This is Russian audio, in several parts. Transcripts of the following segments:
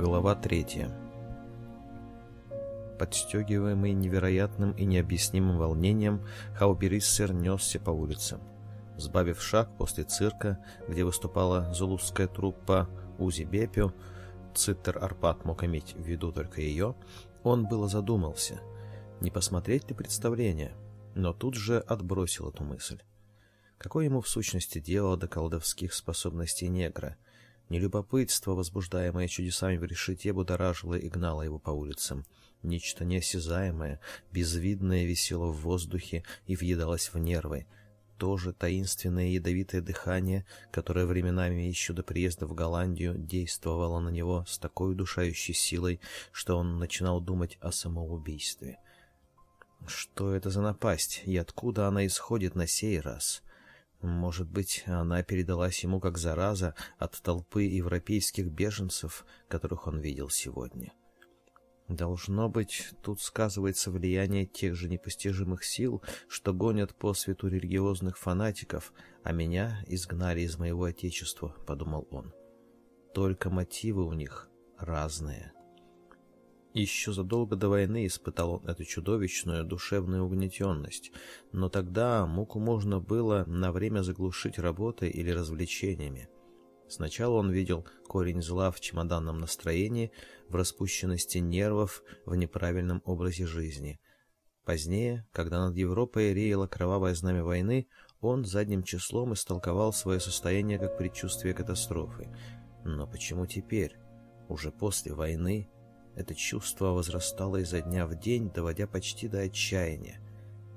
Глава третья. Подстегиваемый невероятным и необъяснимым волнением, Хаубериссер несся по улицам. Сбавив шаг после цирка, где выступала зулузская труппа Узи Бепю. Циттер Арпат мог иметь в виду только ее, он было задумался, не посмотреть ли представление, но тут же отбросил эту мысль. Какое ему в сущности дело до колдовских способностей негра — не любопытство, возбуждаемое чудесами в решете, будоражило и гнало его по улицам. Нечто неосязаемое, безвидное висело в воздухе и въедалось в нервы. То же таинственное ядовитое дыхание, которое временами еще до приезда в Голландию действовало на него с такой удушающей силой, что он начинал думать о самоубийстве. «Что это за напасть? И откуда она исходит на сей раз?» Может быть, она передалась ему как зараза от толпы европейских беженцев, которых он видел сегодня. Должно быть, тут сказывается влияние тех же непостижимых сил, что гонят по свету религиозных фанатиков, а меня изгнали из моего отечества, подумал он. Только мотивы у них разные. Еще задолго до войны испытал он эту чудовищную душевную угнетенность, но тогда муку можно было на время заглушить работой или развлечениями. Сначала он видел корень зла в чемоданном настроении, в распущенности нервов, в неправильном образе жизни. Позднее, когда над Европой реяло кровавое знамя войны, он задним числом истолковал свое состояние как предчувствие катастрофы. Но почему теперь, уже после войны, это чувство возрастало изо дня в день, доводя почти до отчаяния.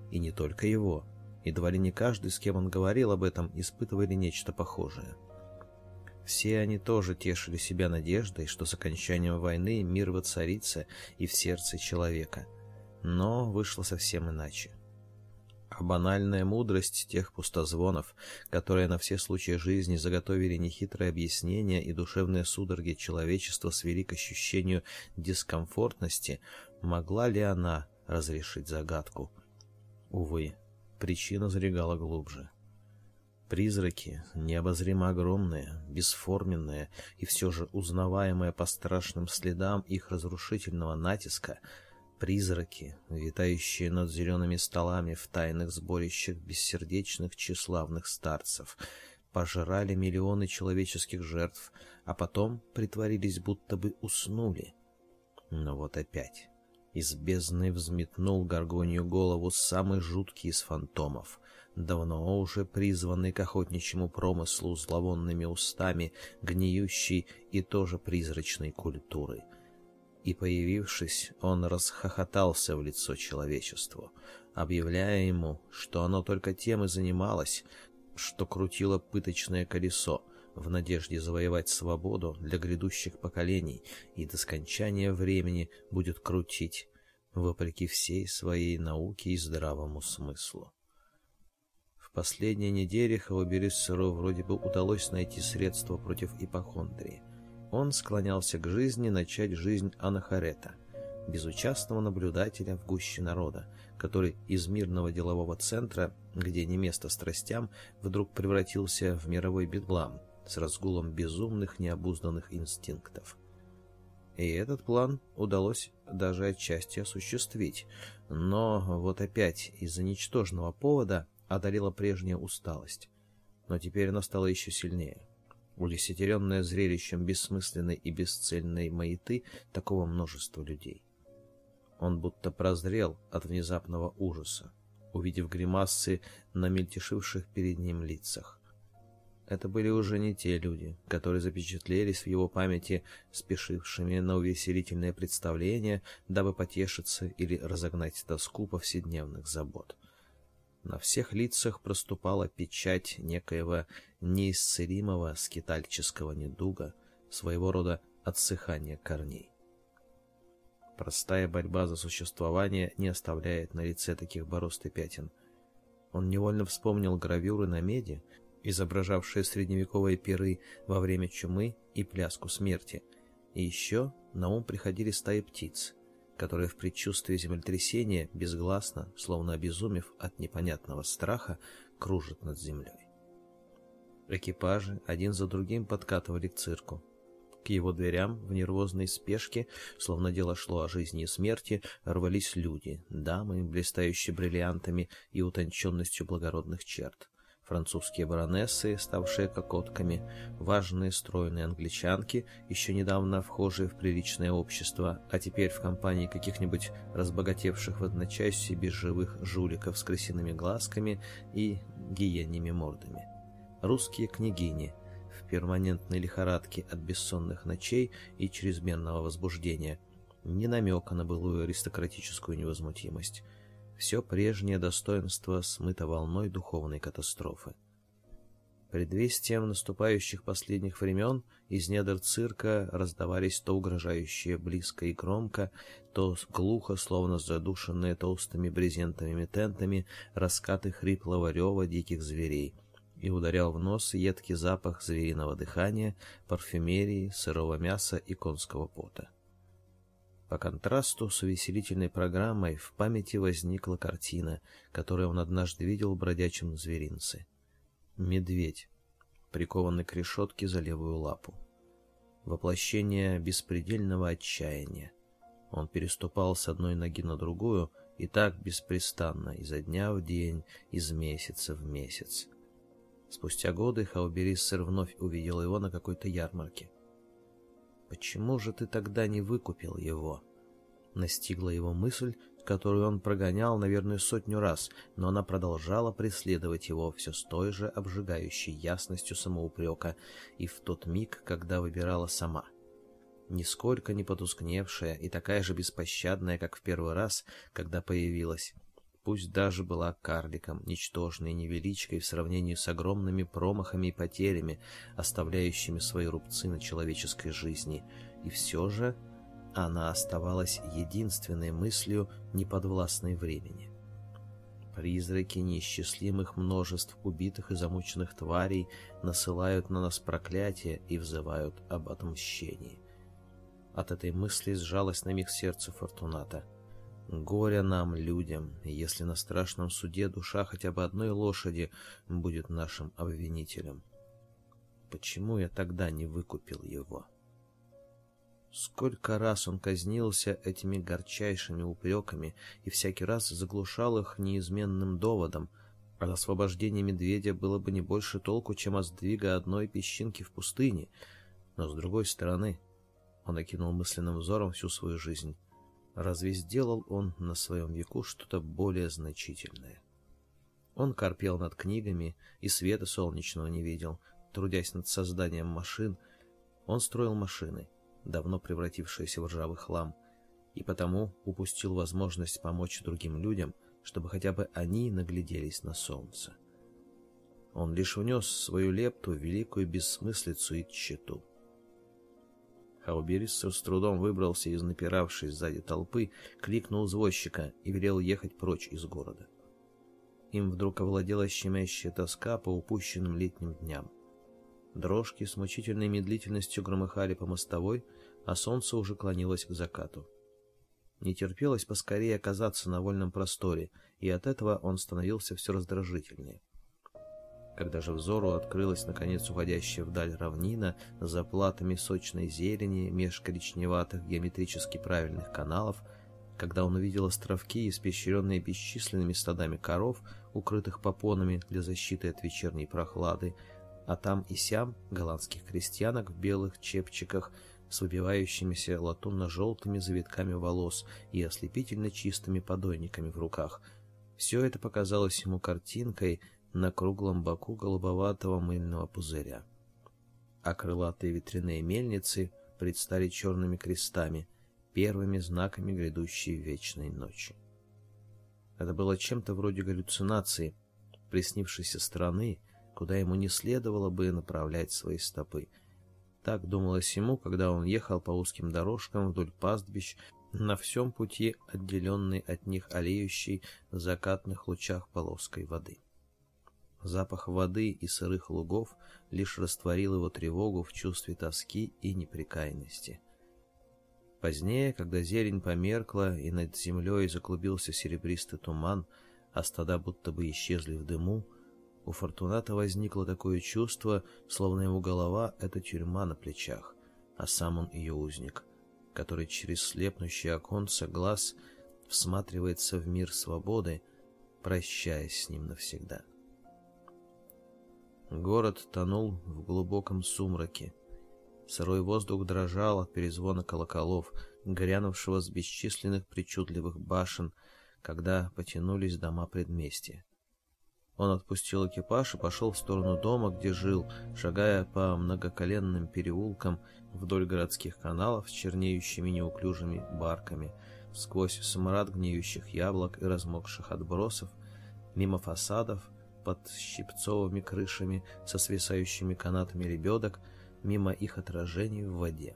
И не только его. Едва ли не каждый, с кем он говорил об этом, испытывали нечто похожее. Все они тоже тешили себя надеждой, что с окончанием войны мир воцарится и в сердце человека. Но вышло совсем иначе а банальная мудрость тех пустозвонов, которые на все случаи жизни заготовили нехитрые объяснения и душевные судороги человечества свели к ощущению дискомфортности, могла ли она разрешить загадку? Увы, причина залегала глубже. Призраки, необозримо огромные, бесформенные и все же узнаваемые по страшным следам их разрушительного натиска, Призраки, витающие над зелеными столами в тайных сборищах бессердечных тщеславных старцев, пожирали миллионы человеческих жертв, а потом притворились, будто бы уснули. Но вот опять... Из бездны взметнул горгонью голову самый жуткий из фантомов, давно уже призванный к охотничьему промыслу зловонными устами, гниющей и тоже призрачной культуры, и, появившись, он расхохотался в лицо человечеству, объявляя ему, что оно только тем и занималось, что крутило пыточное колесо в надежде завоевать свободу для грядущих поколений и до скончания времени будет крутить, вопреки всей своей науке и здравому смыслу. В последние недели Хаваберисеру вроде бы удалось найти средства против ипохондрии — он склонялся к жизни начать жизнь анахарета, безучастного наблюдателя в гуще народа, который из мирного делового центра, где не место страстям, вдруг превратился в мировой бедлам с разгулом безумных необузданных инстинктов. И этот план удалось даже отчасти осуществить, но вот опять из-за ничтожного повода одарила прежняя усталость. Но теперь она стала еще сильнее удесятеренное зрелищем бессмысленной и бесцельной маяты такого множества людей. Он будто прозрел от внезапного ужаса, увидев гримасы на мельтешивших перед ним лицах. Это были уже не те люди, которые запечатлелись в его памяти, спешившими на увеселительное представление, дабы потешиться или разогнать тоску повседневных забот. На всех лицах проступала печать некоего неисцелимого скитальческого недуга, своего рода отсыхания корней. Простая борьба за существование не оставляет на лице таких борозд и пятен. Он невольно вспомнил гравюры на меди, изображавшие средневековые перы во время чумы и пляску смерти, и еще на ум приходили стаи птиц — которые в предчувствии землетрясения, безгласно, словно обезумев от непонятного страха, кружат над землей. Экипажи один за другим подкатывали к цирку. К его дверям в нервозной спешке, словно дело шло о жизни и смерти, рвались люди, дамы, блистающие бриллиантами и утонченностью благородных черт. Французские баронессы, ставшие кокотками, важные стройные англичанки, еще недавно вхожие в приличное общество, а теперь в компании каких-нибудь разбогатевших в одночасье безживых жуликов с крысиными глазками и гиеньими мордами. Русские княгини в перманентной лихорадке от бессонных ночей и чрезмерного возбуждения – не намека на былую аристократическую невозмутимость все прежнее достоинство смыто волной духовной катастрофы. Предвестием наступающих последних времен из недр цирка раздавались то угрожающие близко и громко, то глухо, словно задушенные толстыми брезентовыми тентами, раскаты хриплого рева диких зверей, и ударял в нос едкий запах звериного дыхания, парфюмерии, сырого мяса и конского пота. По контрасту с увеселительной программой в памяти возникла картина, которую он однажды видел в бродячем зверинце. Медведь, прикованный к решетке за левую лапу. Воплощение беспредельного отчаяния. Он переступал с одной ноги на другую, и так беспрестанно, изо дня в день, из месяца в месяц. Спустя годы Хаубериссер вновь увидел его на какой-то ярмарке. Почему же ты тогда не выкупил его? Настигла его мысль, которую он прогонял, наверное, сотню раз, но она продолжала преследовать его все с той же обжигающей ясностью самоупрека и в тот миг, когда выбирала сама. Нисколько не потускневшая и такая же беспощадная, как в первый раз, когда появилась, пусть даже была карликом, ничтожной невеличкой в сравнении с огромными промахами и потерями, оставляющими свои рубцы на человеческой жизни, и все же она оставалась единственной мыслью, неподвластной времени. Призраки неисчислимых множеств убитых и замученных тварей насылают на нас проклятие и взывают об отмщении. От этой мысли сжалось на миг сердце Фортуната. Горе нам, людям, если на страшном суде душа хотя бы одной лошади будет нашим обвинителем. Почему я тогда не выкупил его? Сколько раз он казнился этими горчайшими упреками и всякий раз заглушал их неизменным доводом, а освобождение медведя было бы не больше толку, чем от сдвига одной песчинки в пустыне. Но с другой стороны, он окинул мысленным взором всю свою жизнь. Разве сделал он на своем веку что-то более значительное? Он корпел над книгами и света солнечного не видел, трудясь над созданием машин. Он строил машины, давно превратившиеся в ржавый хлам, и потому упустил возможность помочь другим людям, чтобы хотя бы они нагляделись на солнце. Он лишь внес свою лепту в великую бессмыслицу и тщету. Хауберис с трудом выбрался из напиравшей сзади толпы, кликнул извозчика и велел ехать прочь из города. Им вдруг овладела щемящая тоска по упущенным летним дням. Дрожки с мучительной медлительностью громыхали по мостовой, а солнце уже клонилось к закату. Не терпелось поскорее оказаться на вольном просторе, и от этого он становился все раздражительнее. Когда же взору открылась, наконец, уходящая вдаль равнина за платами сочной зелени меж коричневатых геометрически правильных каналов, когда он увидел островки, испещренные бесчисленными стадами коров, укрытых попонами для защиты от вечерней прохлады, а там и сям голландских крестьянок в белых чепчиках с выбивающимися латунно-желтыми завитками волос и ослепительно чистыми подойниками в руках. Все это показалось ему картинкой — на круглом боку голубоватого мыльного пузыря. А крылатые ветряные мельницы предстали черными крестами, первыми знаками грядущей вечной ночи. Это было чем-то вроде галлюцинации, приснившейся страны, куда ему не следовало бы направлять свои стопы. Так думалось ему, когда он ехал по узким дорожкам вдоль пастбищ, на всем пути отделенный от них олеющей в закатных лучах полоской воды. Запах воды и сырых лугов лишь растворил его тревогу в чувстве тоски и неприкаянности. Позднее, когда зелень померкла и над землей заклубился серебристый туман, а стада будто бы исчезли в дыму, у Фортуната возникло такое чувство, словно его голова — это тюрьма на плечах, а сам он ее узник, который через слепнущие оконца глаз всматривается в мир свободы, прощаясь с ним навсегда. Город тонул в глубоком сумраке. Сырой воздух дрожал от перезвона колоколов, грянувшего с бесчисленных причудливых башен, когда потянулись дома предместья. Он отпустил экипаж и пошел в сторону дома, где жил, шагая по многоколенным переулкам вдоль городских каналов с чернеющими неуклюжими барками, сквозь смрад гниющих яблок и размокших отбросов, мимо фасадов, под щипцовыми крышами со свисающими канатами лебедок, мимо их отражений в воде.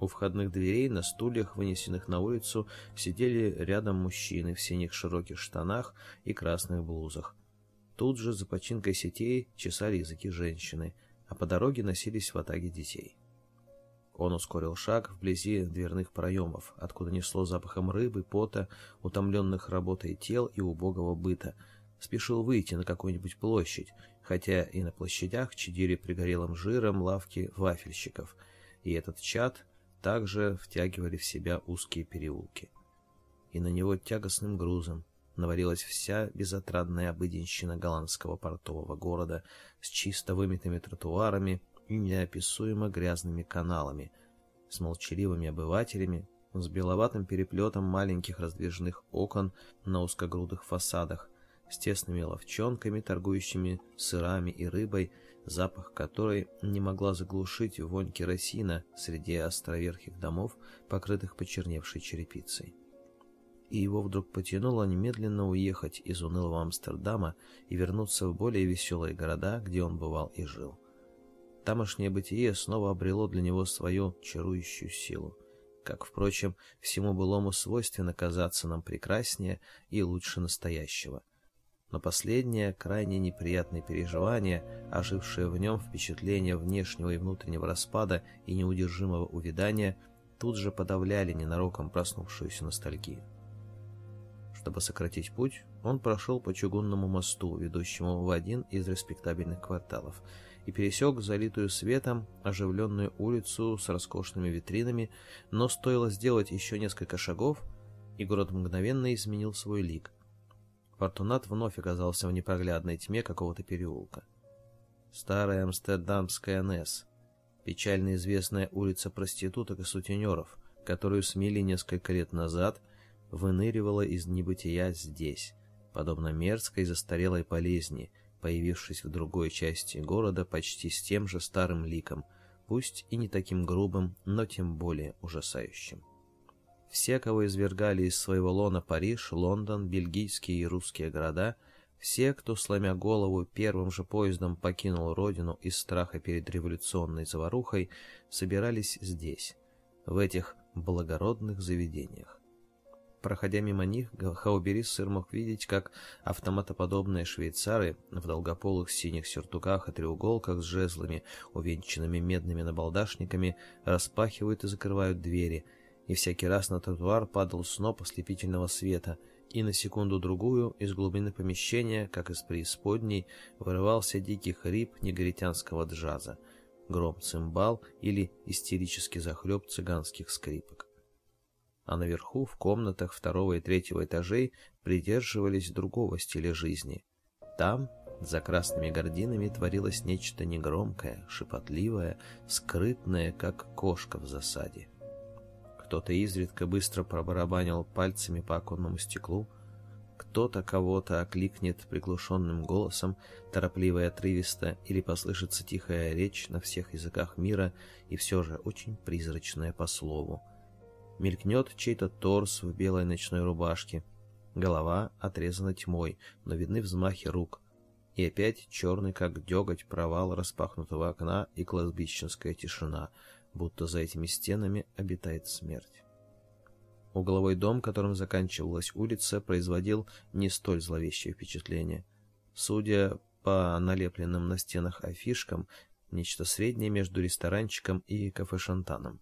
У входных дверей на стульях, вынесенных на улицу, сидели рядом мужчины в синих широких штанах и красных блузах. Тут же за починкой сетей чесали языки женщины, а по дороге носились в атаге детей. Он ускорил шаг вблизи дверных проемов, откуда несло запахом рыбы, пота, утомленных работой тел и убогого быта — спешил выйти на какую-нибудь площадь, хотя и на площадях чадили пригорелым жиром лавки вафельщиков, и этот чад также втягивали в себя узкие переулки. И на него тягостным грузом навалилась вся безотрадная обыденщина голландского портового города с чисто вымытыми тротуарами и неописуемо грязными каналами, с молчаливыми обывателями, с беловатым переплетом маленьких раздвижных окон на узкогрудых фасадах, с тесными ловчонками, торгующими сырами и рыбой, запах которой не могла заглушить вонь керосина среди островерхих домов, покрытых почерневшей черепицей. И его вдруг потянуло немедленно уехать из унылого Амстердама и вернуться в более веселые города, где он бывал и жил. Тамошнее бытие снова обрело для него свою чарующую силу как, впрочем, всему былому свойственно казаться нам прекраснее и лучше настоящего, но последнее крайне неприятное переживание, ожившее в нем впечатление внешнего и внутреннего распада и неудержимого увядания, тут же подавляли ненароком проснувшуюся ностальгию. Чтобы сократить путь, он прошел по чугунному мосту, ведущему в один из респектабельных кварталов, и пересек залитую светом оживленную улицу с роскошными витринами, но стоило сделать еще несколько шагов, и город мгновенно изменил свой лик – Фортунат вновь оказался в непроглядной тьме какого-то переулка. Старая амстердамская НЭС, печально известная улица проституток и сутенеров, которую смели несколько лет назад, выныривала из небытия здесь, подобно мерзкой застарелой болезни, появившись в другой части города почти с тем же старым ликом, пусть и не таким грубым, но тем более ужасающим. Все, кого извергали из своего лона Париж, Лондон, бельгийские и русские города, все, кто, сломя голову, первым же поездом покинул родину из страха перед революционной заварухой, собирались здесь, в этих благородных заведениях. Проходя мимо них, Хаубериссер мог видеть, как автоматоподобные швейцары в долгополых синих сюртуках и треуголках с жезлами, увенчанными медными набалдашниками, распахивают и закрывают двери – и всякий раз на тротуар падал сноп ослепительного света, и на секунду-другую из глубины помещения, как из преисподней, вырывался дикий хрип негритянского джаза, гром цимбал или истерический захлеб цыганских скрипок. А наверху, в комнатах второго и третьего этажей, придерживались другого стиля жизни. Там, за красными гординами, творилось нечто негромкое, шепотливое, скрытное, как кошка в засаде. Кто-то изредка быстро пробарабанил пальцами по оконному стеклу. Кто-то кого-то окликнет приглушенным голосом, торопливо и отрывисто, или послышится тихая речь на всех языках мира и все же очень призрачная по слову. Мелькнет чей-то торс в белой ночной рубашке. Голова отрезана тьмой, но видны взмахи рук. И опять черный, как деготь, провал распахнутого окна и кладбищенская тишина — будто за этими стенами обитает смерть. Угловой дом, которым заканчивалась улица, производил не столь зловещее впечатление. Судя по налепленным на стенах афишкам, нечто среднее между ресторанчиком и кафе-шантаном.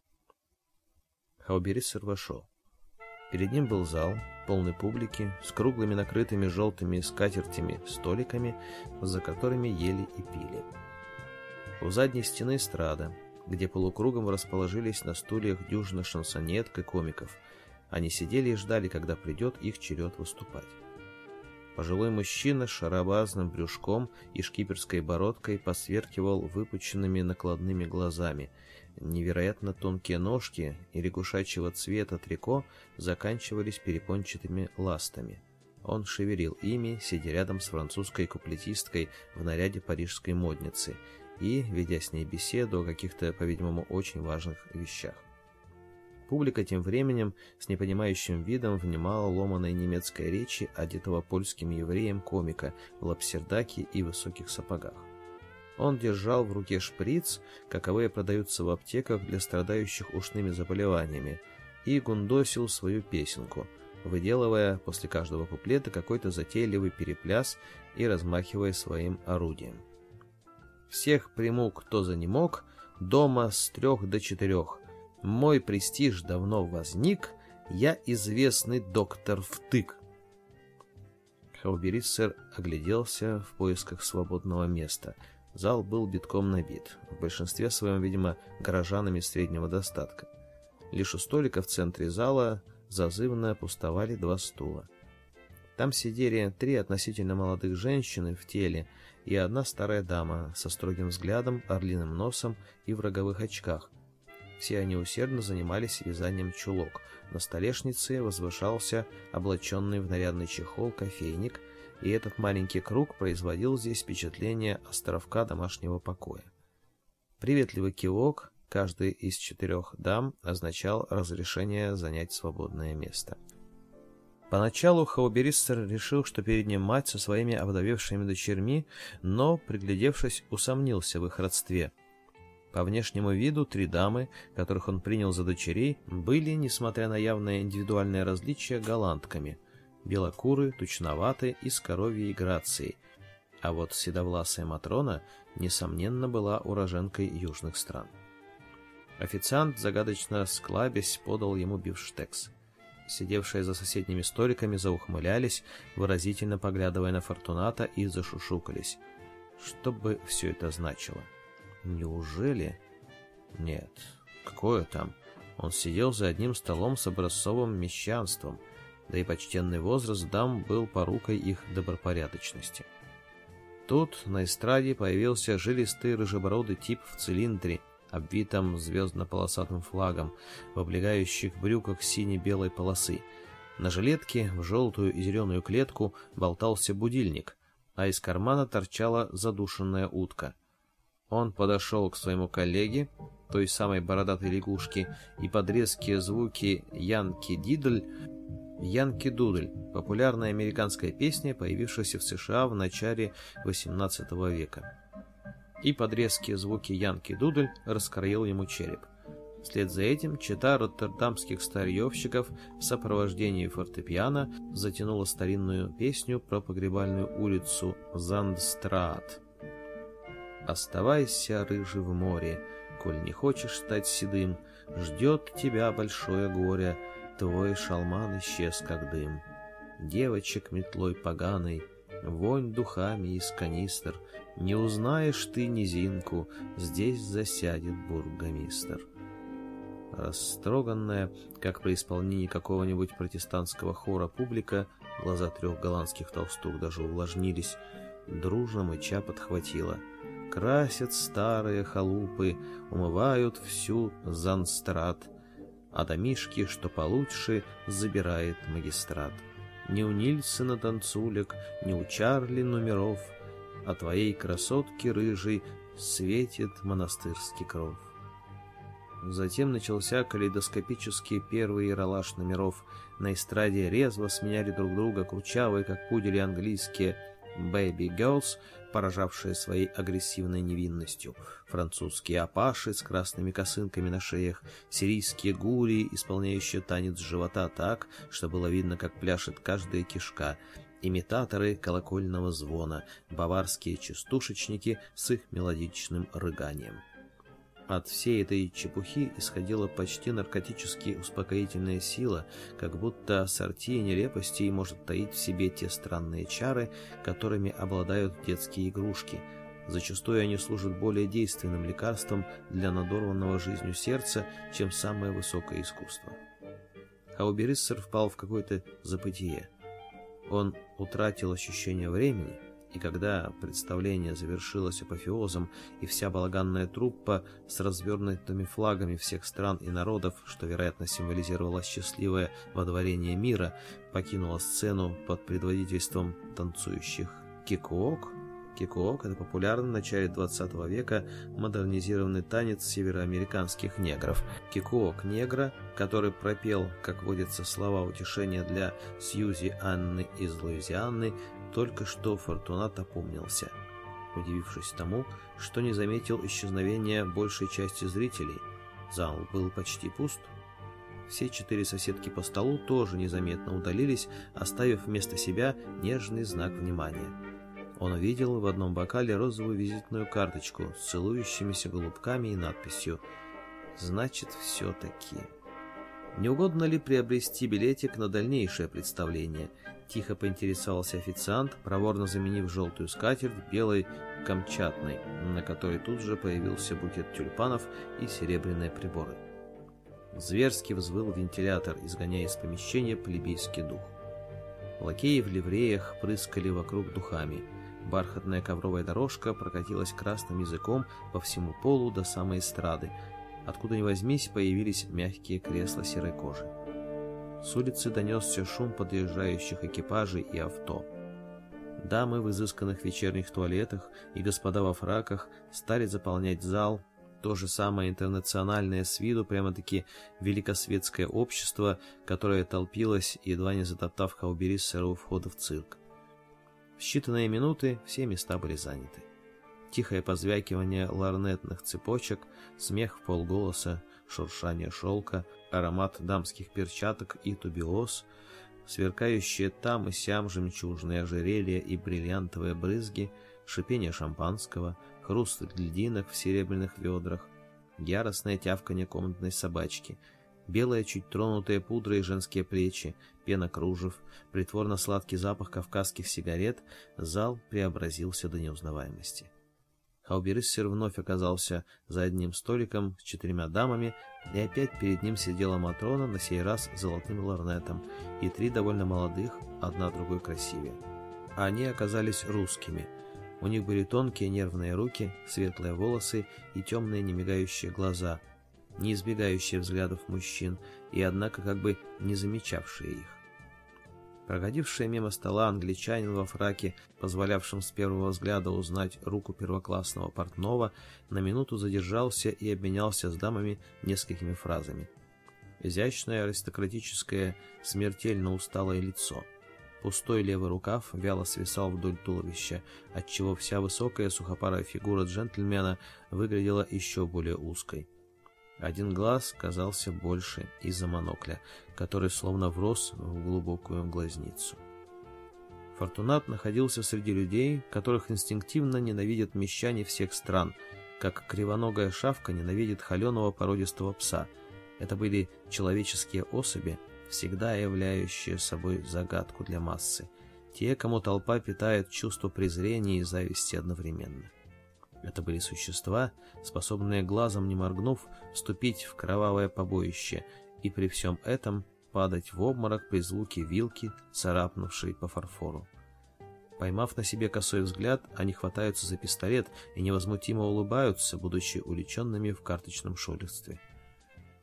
Хаубериссер вошел. Перед ним был зал, полный публики, с круглыми накрытыми желтыми скатертями столиками, за которыми ели и пили. У задней стены эстрада, где полукругом расположились на стульях дюжина шансонеток и комиков. Они сидели и ждали, когда придет их черед выступать. Пожилой мужчина с шаробазным брюшком и шкиперской бородкой посверкивал выпученными накладными глазами. Невероятно тонкие ножки и лягушачьего цвета трико заканчивались перепончатыми ластами. Он шевелил ими, сидя рядом с французской куплетисткой в наряде парижской модницы, и ведя с ней беседу о каких-то, по-видимому, очень важных вещах. Публика тем временем с непонимающим видом внимала ломаной немецкой речи, одетого польским евреем комика в лапсердаке и высоких сапогах. Он держал в руке шприц, каковые продаются в аптеках для страдающих ушными заболеваниями, и гундосил свою песенку, выделывая после каждого куплета какой-то затейливый перепляс и размахивая своим орудием. Всех приму, кто занемог, дома с трех до четырех. Мой престиж давно возник, я известный доктор втык. Хауберицер огляделся в поисках свободного места. Зал был битком набит, в большинстве своем, видимо, горожанами среднего достатка. Лишь у столика в центре зала зазывно пустовали два стула. Там сидели три относительно молодых женщины в теле и одна старая дама со строгим взглядом, орлиным носом и в роговых очках. Все они усердно занимались вязанием чулок. На столешнице возвышался облаченный в нарядный чехол кофейник, и этот маленький круг производил здесь впечатление островка домашнего покоя. Приветливый кивок каждой из четырех дам означал разрешение занять свободное место — Поначалу Хауберистер решил, что перед ним мать со своими овдовевшими дочерьми, но, приглядевшись, усомнился в их родстве. По внешнему виду три дамы, которых он принял за дочерей, были, несмотря на явное индивидуальное различие, голландками. Белокуры, тучноваты и с коровьей грацией. А вот седовласая Матрона, несомненно, была уроженкой южных стран. Официант, загадочно склабясь, подал ему бифштекс сидевшие за соседними столиками, заухмылялись, выразительно поглядывая на Фортуната и зашушукались. Что бы все это значило? Неужели? Нет. Какое там? Он сидел за одним столом с образцовым мещанством, да и почтенный возраст дам был порукой их добропорядочности. Тут на эстраде появился жилистый рыжебородый тип в цилиндре – обвитом звездно-полосатым флагом, в облегающих брюках сине-белой полосы. На жилетке в желтую и зеленую клетку болтался будильник, а из кармана торчала задушенная утка. Он подошел к своему коллеге, той самой бородатой лягушке, и под резкие звуки «Янки Дидль» «Янки Дудль» — популярная американская песня, появившаяся в США в начале XVIII века и под резкие звуки Янки Дудль раскроил ему череп. Вслед за этим чита роттердамских старьевщиков в сопровождении фортепиано затянула старинную песню про погребальную улицу Зандстрат. «Оставайся, рыжий, в море, коль не хочешь стать седым, ждет тебя большое горе, твой шалман исчез, как дым. Девочек метлой поганой — вонь духами из канистр. Не узнаешь ты низинку, здесь засядет бургомистр. Растроганная, как при исполнении какого-нибудь протестантского хора публика, глаза трех голландских толстух даже увлажнились, дружно мыча подхватила. Красят старые халупы, умывают всю занстрат, а домишки, что получше, забирает магистрат ни у Нильсона танцулек, ни у Чарли номеров, а твоей красотке рыжей светит монастырский кров. Затем начался калейдоскопический первый яролаж номеров. На эстраде резво сменяли друг друга кручавые, как пудели английские «Baby Girls», поражавшие своей агрессивной невинностью. Французские апаши с красными косынками на шеях, сирийские гури, исполняющие танец живота так, что было видно, как пляшет каждая кишка, имитаторы колокольного звона, баварские частушечники с их мелодичным рыганием. От всей этой чепухи исходила почти наркотически успокоительная сила, как будто ассорти нелепостей может таить в себе те странные чары, которыми обладают детские игрушки. Зачастую они служат более действенным лекарством для надорванного жизнью сердца, чем самое высокое искусство. Аубериссер впал в какое-то запытие. Он утратил ощущение времени, и когда представление завершилось апофеозом, и вся балаганная труппа с развернутыми флагами всех стран и народов, что, вероятно, символизировало счастливое водворение мира, покинула сцену под предводительством танцующих кикуок, Кикуок – это популярный в начале 20 века модернизированный танец североамериканских негров. Кикуок негра, который пропел, как водится, слова утешения для Сьюзи Анны из Луизианы, только что Фортунат опомнился, удивившись тому, что не заметил исчезновения большей части зрителей. Зал был почти пуст. Все четыре соседки по столу тоже незаметно удалились, оставив вместо себя нежный знак внимания. Он увидел в одном бокале розовую визитную карточку с целующимися голубками и надписью «Значит, все-таки». Не угодно ли приобрести билетик на дальнейшее представление? Тихо поинтересовался официант, проворно заменив желтую скатерть белой камчатной, на которой тут же появился букет тюльпанов и серебряные приборы. Зверски взвыл вентилятор, изгоняя из помещения плебейский дух. Лакеи в ливреях прыскали вокруг духами. Бархатная ковровая дорожка прокатилась красным языком по всему полу до самой эстрады. Откуда ни возьмись, появились мягкие кресла серой кожи. С улицы донесся шум подъезжающих экипажей и авто. Дамы в изысканных вечерних туалетах и господа во фраках стали заполнять зал. То же самое интернациональное с виду, прямо-таки великосветское общество, которое толпилось, едва не затоптав хаубери с сырого входа в цирк. В считанные минуты все места были заняты. Тихое позвякивание ларнетных цепочек, смех в полголоса, шуршание шелка — аромат дамских перчаток и тубилос, сверкающие там и сям жемчужные ожерелья и бриллиантовые брызги, шипение шампанского, хруст льдинок в серебряных ведрах, яростное тявканье комнатной собачки, белые чуть тронутые пудры женские плечи, пена кружев, притворно-сладкий запах кавказских сигарет, зал преобразился до неузнаваемости. Хаубериссер вновь оказался за одним столиком с четырьмя дамами, и опять перед ним сидела Матрона, на сей раз с золотым лорнетом, и три довольно молодых, одна другой красивее. Они оказались русскими. У них были тонкие нервные руки, светлые волосы и темные немигающие глаза, не избегающие взглядов мужчин и, однако, как бы не замечавшие их. Проходивший мимо стола англичанин во фраке, позволявшим с первого взгляда узнать руку первоклассного портного, на минуту задержался и обменялся с дамами несколькими фразами. Изящное аристократическое, смертельно усталое лицо. Пустой левый рукав вяло свисал вдоль туловища, отчего вся высокая сухопарая фигура джентльмена выглядела еще более узкой. Один глаз казался больше из-за монокля, который словно врос в глубокую глазницу. Фортунат находился среди людей, которых инстинктивно ненавидят мещане всех стран, как кривоногая шавка ненавидит холеного породистого пса. Это были человеческие особи, всегда являющие собой загадку для массы, те, кому толпа питает чувство презрения и зависти одновременно. Это были существа, способные глазом не моргнув вступить в кровавое побоище и при всем этом падать в обморок при звуке вилки, царапнувшей по фарфору. Поймав на себе косой взгляд, они хватаются за пистолет и невозмутимо улыбаются, будучи увлеченными в карточном шулерстве.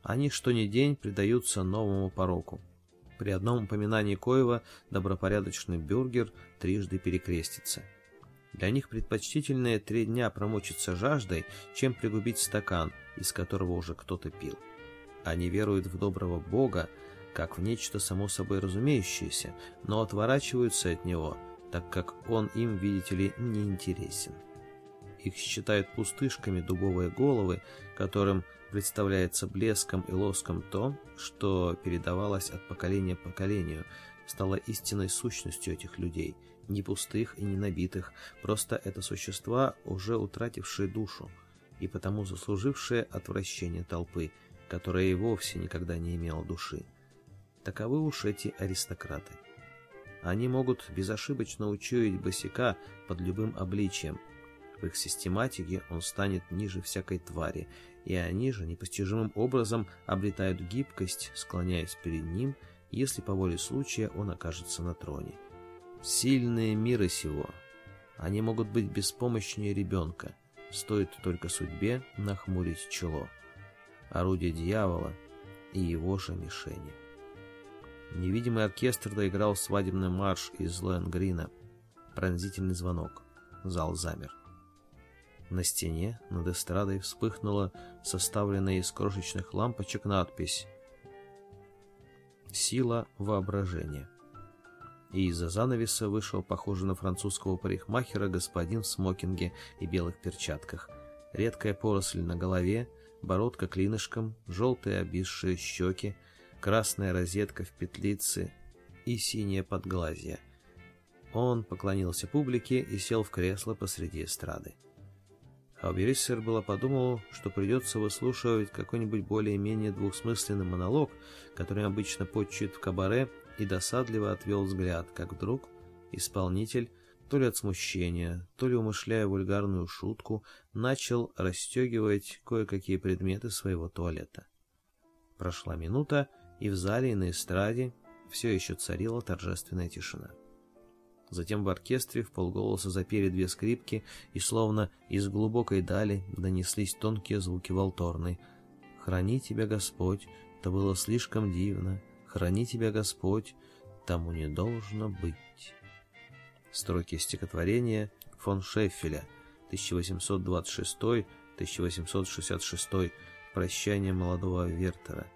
Они что ни день предаются новому пороку. При одном упоминании Коева добропорядочный бюргер трижды перекрестится — для них предпочтительнее три дня промучиться жаждой, чем пригубить стакан, из которого уже кто-то пил. Они веруют в доброго Бога, как в нечто само собой разумеющееся, но отворачиваются от него, так как он им, видите ли, не интересен. Их считают пустышками дубовые головы, которым представляется блеском и лоском то, что передавалось от поколения к поколению, стало истинной сущностью этих людей – не пустых и не набитых, просто это существа, уже утратившие душу и потому заслужившие отвращение толпы, которая и вовсе никогда не имела души. Таковы уж эти аристократы. Они могут безошибочно учуять босика под любым обличием. В их систематике он станет ниже всякой твари, и они же непостижимым образом обретают гибкость, склоняясь перед ним, если по воле случая он окажется на троне сильные мира сего. Они могут быть беспомощнее ребенка. Стоит только судьбе нахмурить чело. Орудие дьявола и его же мишени. Невидимый оркестр доиграл свадебный марш из Лэнгрина. Пронзительный звонок. Зал замер. На стене над эстрадой вспыхнула составленная из крошечных лампочек надпись «Сила воображения» и из-за занавеса вышел, похожий на французского парикмахера, господин в смокинге и белых перчатках. Редкая поросль на голове, бородка клинышком, желтые обвисшие щеки, красная розетка в петлице и синее подглазье. Он поклонился публике и сел в кресло посреди эстрады. Хаубериссер было подумал, что придется выслушивать какой-нибудь более-менее двухсмысленный монолог, который обычно подчит в кабаре и досадливо отвел взгляд, как вдруг исполнитель, то ли от смущения, то ли умышляя вульгарную шутку, начал расстегивать кое-какие предметы своего туалета. Прошла минута, и в зале, и на эстраде все еще царила торжественная тишина. Затем в оркестре в полголоса запели две скрипки, и словно из глубокой дали донеслись тонкие звуки волторны. «Храни тебя, Господь, это было слишком дивно», Храни тебя Господь, тому не должно быть. Строки стихотворения фон Шеффеля, 1826-1866, «Прощание молодого Вертера».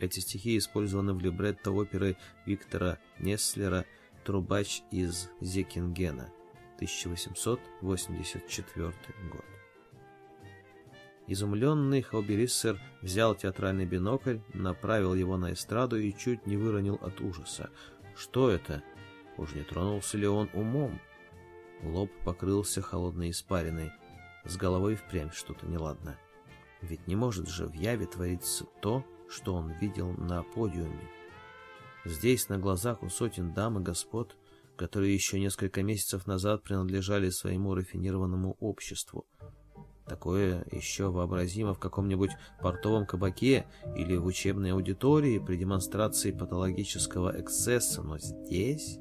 Эти стихи использованы в либретто оперы Виктора Неслера «Трубач из Зекингена», 1884 год. Изумленный Хаубериссер взял театральный бинокль, направил его на эстраду и чуть не выронил от ужаса. Что это? Уж не тронулся ли он умом? Лоб покрылся холодной испариной. С головой впрямь что-то неладно. Ведь не может же в яве твориться то, что он видел на подиуме. Здесь, на глазах у сотен дам и господ, которые еще несколько месяцев назад принадлежали своему рафинированному обществу, Такое еще вообразимо в каком-нибудь портовом кабаке или в учебной аудитории при демонстрации патологического эксцесса, но здесь...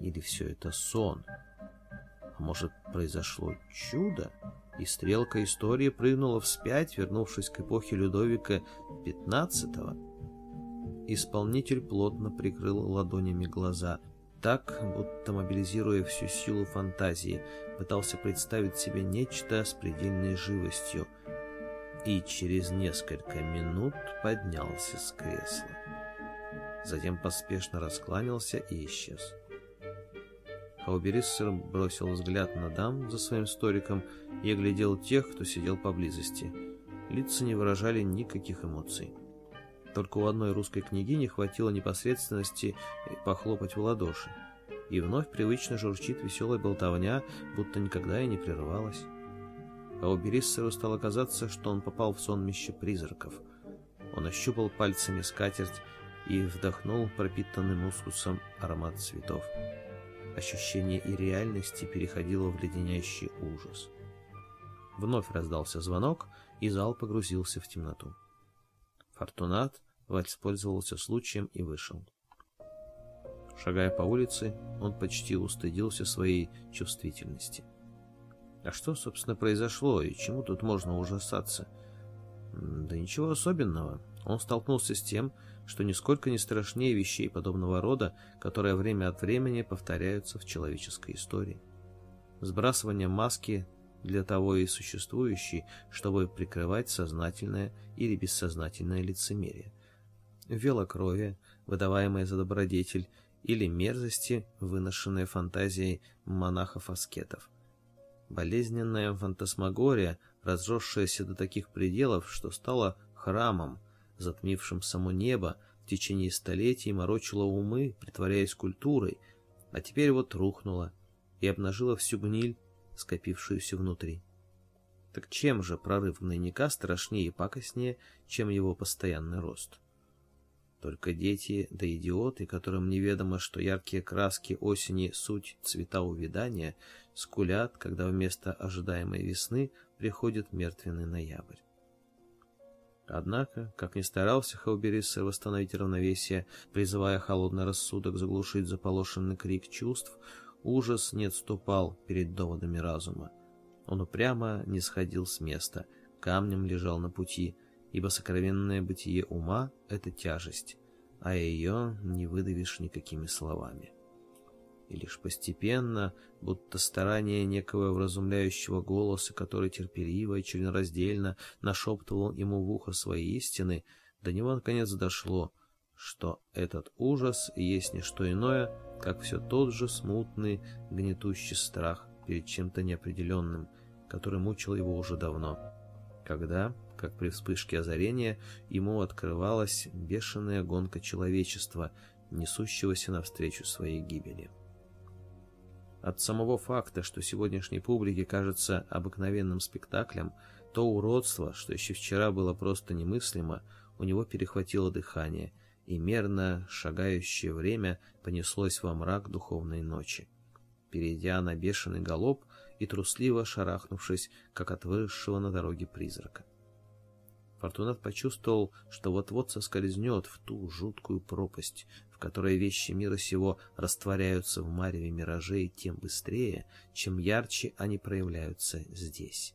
Или все это сон? А может, произошло чудо? И стрелка истории прыгнула вспять, вернувшись к эпохе Людовика XV? Исполнитель плотно прикрыл ладонями глаза – так, будто мобилизируя всю силу фантазии, пытался представить себе нечто с предельной живостью и через несколько минут поднялся с кресла. Затем поспешно раскланялся и исчез. Хаубериссер бросил взгляд на дам за своим столиком и оглядел тех, кто сидел поблизости. Лица не выражали никаких эмоций. Только у одной русской княгини хватило непосредственности похлопать в ладоши. И вновь привычно журчит веселая болтовня, будто никогда и не прерывалась. А у Бериссера стало казаться, что он попал в сонмище призраков. Он ощупал пальцами скатерть и вдохнул пропитанным мускусом аромат цветов. Ощущение и реальности переходило в леденящий ужас. Вновь раздался звонок, и зал погрузился в темноту. Артунат воспользовался случаем и вышел. Шагая по улице, он почти устыдился своей чувствительности. А что, собственно, произошло и чему тут можно ужасаться? Да ничего особенного. Он столкнулся с тем, что нисколько не страшнее вещей подобного рода, которые время от времени повторяются в человеческой истории. Сбрасывание маски для того и существующий, чтобы прикрывать сознательное или бессознательное лицемерие, вело крови, выдаваемое за добродетель, или мерзости, выношенные фантазией монахов-аскетов. Болезненная фантасмагория, разросшаяся до таких пределов, что стала храмом, затмившим само небо, в течение столетий морочила умы, притворяясь культурой, а теперь вот рухнула и обнажила всю гниль скопившуюся внутри. Так чем же прорыв гнойника страшнее и пакостнее, чем его постоянный рост? Только дети да идиоты, которым неведомо, что яркие краски осени — суть цвета увядания, скулят, когда вместо ожидаемой весны приходит мертвенный ноябрь. Однако, как ни старался Хауберис восстановить равновесие, призывая холодный рассудок заглушить заполошенный крик чувств, Ужас не отступал перед доводами разума. Он упрямо не сходил с места, камнем лежал на пути, ибо сокровенное бытие ума — это тяжесть, а ее не выдавишь никакими словами. И лишь постепенно, будто старание некого вразумляющего голоса, который терпеливо и членораздельно нашептывал ему в ухо свои истины, до него наконец дошло, что этот ужас есть не что иное, как все тот же смутный, гнетущий страх перед чем-то неопределенным, который мучил его уже давно. Когда, как при вспышке озарения, ему открывалась бешеная гонка человечества, несущегося навстречу своей гибели. От самого факта, что сегодняшней публике кажется обыкновенным спектаклем, то уродство, что еще вчера было просто немыслимо, у него перехватило дыхание – и мерно шагающее время понеслось во мрак духовной ночи, перейдя на бешеный галоп и трусливо шарахнувшись, как от выросшего на дороге призрака. Фортунат почувствовал, что вот-вот соскользнет в ту жуткую пропасть, в которой вещи мира сего растворяются в мареве миражей тем быстрее, чем ярче они проявляются здесь.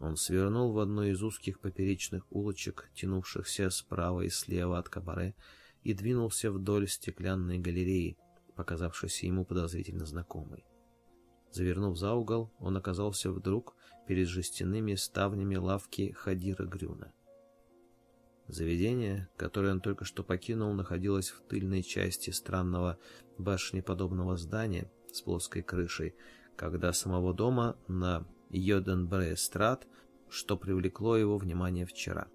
Он свернул в одну из узких поперечных улочек, тянувшихся справа и слева от кабаре, и двинулся вдоль стеклянной галереи, показавшейся ему подозрительно знакомой. Завернув за угол, он оказался вдруг перед жестяными ставнями лавки Хадира Грюна. Заведение, которое он только что покинул, находилось в тыльной части странного башнеподобного здания с плоской крышей, когда самого дома на Йоденбрестрат, что привлекло его внимание вчера.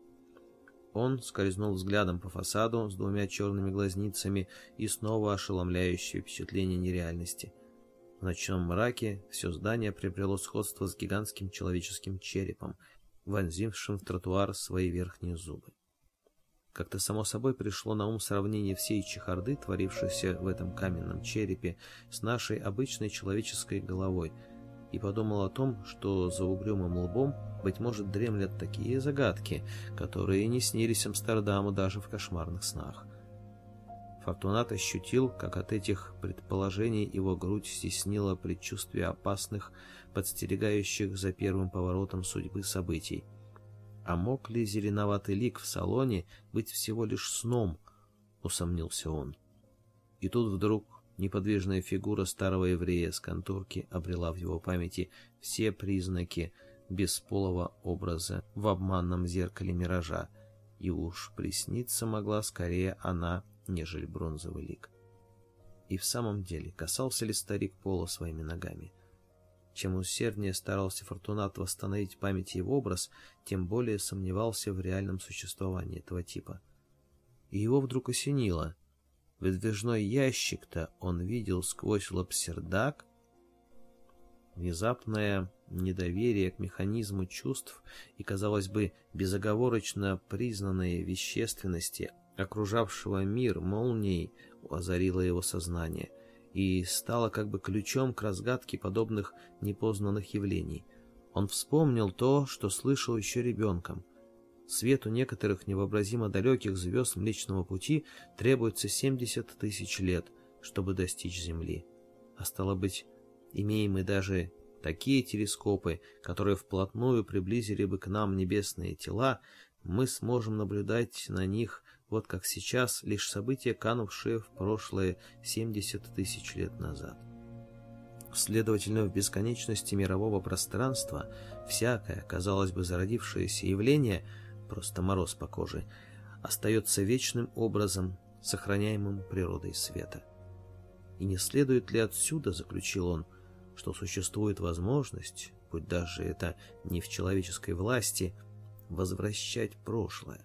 Он скользнул взглядом по фасаду с двумя черными глазницами и снова ошеломляющее впечатление нереальности. В ночном мраке все здание приобрело сходство с гигантским человеческим черепом, вонзившим в тротуар свои верхние зубы. Как-то само собой пришло на ум сравнение всей чехарды, творившейся в этом каменном черепе, с нашей обычной человеческой головой – и подумал о том, что за угрюмым лбом, быть может, дремлят такие загадки, которые не снились Амстердаму даже в кошмарных снах. Фортунат ощутил, как от этих предположений его грудь стеснила предчувствие опасных, подстерегающих за первым поворотом судьбы событий. А мог ли зеленоватый лик в салоне быть всего лишь сном, усомнился он. И тут вдруг Неподвижная фигура старого еврея с конторки обрела в его памяти все признаки бесполого образа в обманном зеркале миража, и уж присниться могла скорее она, нежели бронзовый лик. И в самом деле, касался ли старик пола своими ногами? Чем усерднее старался Фортунат восстановить в памяти его образ, тем более сомневался в реальном существовании этого типа. И его вдруг осенило — Выдвижной ящик-то он видел сквозь лапсердак. Внезапное недоверие к механизму чувств и, казалось бы, безоговорочно признанной вещественности окружавшего мир молнией озарило его сознание и стало как бы ключом к разгадке подобных непознанных явлений. Он вспомнил то, что слышал еще ребенком — Свету некоторых невообразимо далеких звезд Млечного Пути требуется 70 тысяч лет, чтобы достичь Земли. А стало быть, имеем мы даже такие телескопы, которые вплотную приблизили бы к нам небесные тела, мы сможем наблюдать на них, вот как сейчас, лишь события, канувшие в прошлое 70 тысяч лет назад. Следовательно, в бесконечности мирового пространства всякое, казалось бы, зародившееся явление – просто мороз по коже, остается вечным образом, сохраняемым природой света. И не следует ли отсюда, заключил он, что существует возможность, пусть даже это не в человеческой власти, возвращать прошлое?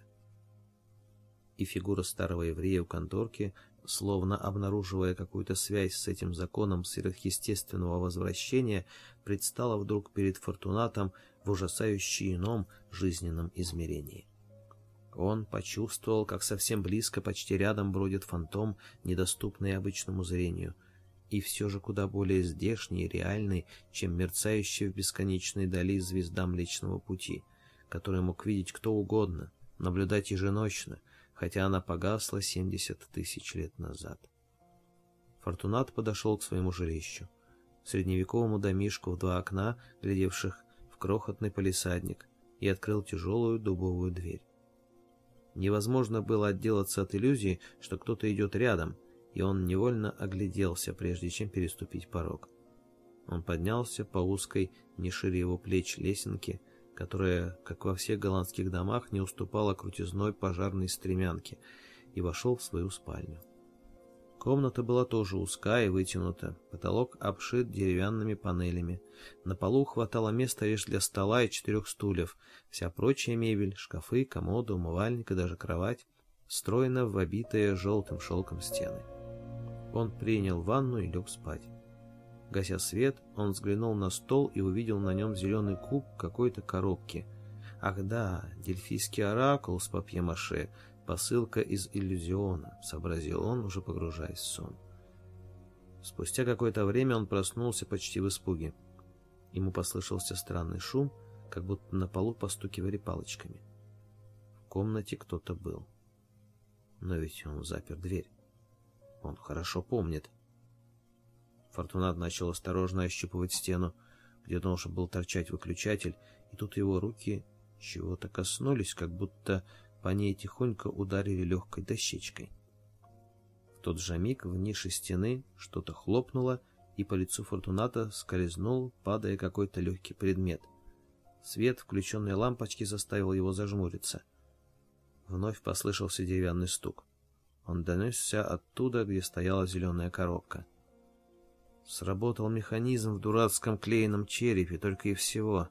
И фигура старого еврея у конторки, словно обнаруживая какую-то связь с этим законом сверхъестественного возвращения, предстала вдруг перед Фортунатом в ужасающе ином жизненном измерении. Он почувствовал, как совсем близко, почти рядом бродит фантом, недоступный обычному зрению, и все же куда более здешний и реальный, чем мерцающая в бесконечной дали звезда Млечного Пути, который мог видеть кто угодно, наблюдать еженочно, хотя она погасла 70 тысяч лет назад. Фортунат подошел к своему жилищу средневековому домишку в два окна, глядевших крохотный полисадник и открыл тяжелую дубовую дверь. Невозможно было отделаться от иллюзии, что кто-то идет рядом, и он невольно огляделся, прежде чем переступить порог. Он поднялся по узкой, не шире его плеч, лесенке, которая, как во всех голландских домах, не уступала крутизной пожарной стремянке, и вошел в свою спальню. Комната была тоже узка и вытянута, потолок обшит деревянными панелями. На полу хватало места лишь для стола и четырех стульев. Вся прочая мебель, шкафы, комоды, умывальник и даже кровать, встроена в обитые желтым шелком стены. Он принял ванну и лег спать. Гася свет, он взглянул на стол и увидел на нем зеленый куб какой-то коробки. Ах да, дельфийский оракул с папье-маше, Посылка из иллюзиона, сообразил он, уже погружаясь в сон. Спустя какое-то время он проснулся почти в испуге. Ему послышался странный шум, как будто на полу постукивали палочками. В комнате кто-то был. Но ведь он запер дверь. Он хорошо помнит. Фортунат начал осторожно ощупывать стену, где должен был торчать выключатель, и тут его руки чего-то коснулись, как будто по ней тихонько ударили легкой дощечкой. В тот же миг в нише стены что-то хлопнуло, и по лицу Фортуната скользнул, падая какой-то легкий предмет. Свет включенной лампочки заставил его зажмуриться. Вновь послышался деревянный стук. Он донесся оттуда, где стояла зеленая коробка. Сработал механизм в дурацком клееном черепе, только и всего.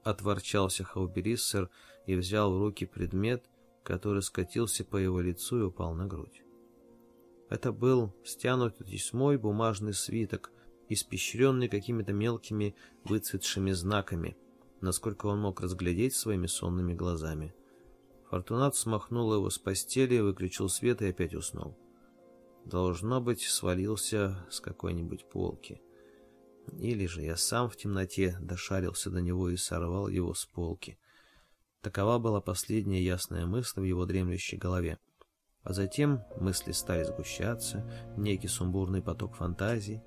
— отворчался Хаубериссер и взял в руки предмет, который скатился по его лицу и упал на грудь. Это был стянутый тесьмой бумажный свиток, испещренный какими-то мелкими выцветшими знаками, насколько он мог разглядеть своими сонными глазами. Фортунат смахнул его с постели, выключил свет и опять уснул. Должно быть, свалился с какой-нибудь полки. — или же я сам в темноте дошарился до него и сорвал его с полки. Такова была последняя ясная мысль в его дремлющей голове. А затем мысли стали сгущаться, некий сумбурный поток фантазий,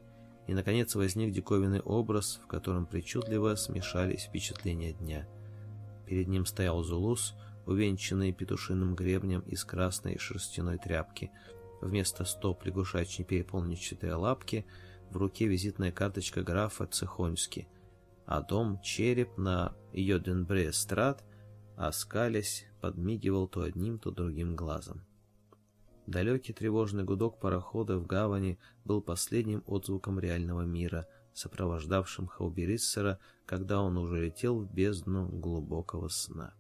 и, наконец, возник диковинный образ, в котором причудливо смешались впечатления дня. Перед ним стоял Зулус, увенчанный петушиным гребнем из красной шерстяной тряпки. Вместо стоп лягушачьей переполненчатой лапки — в руке визитная карточка графа Цехоньски, а дом череп на Йоденбре-страт, оскалясь, а подмигивал то одним, то другим глазом. Далекий тревожный гудок парохода в гавани был последним отзвуком реального мира, сопровождавшим Хаубериссера, когда он уже летел в бездну глубокого сна.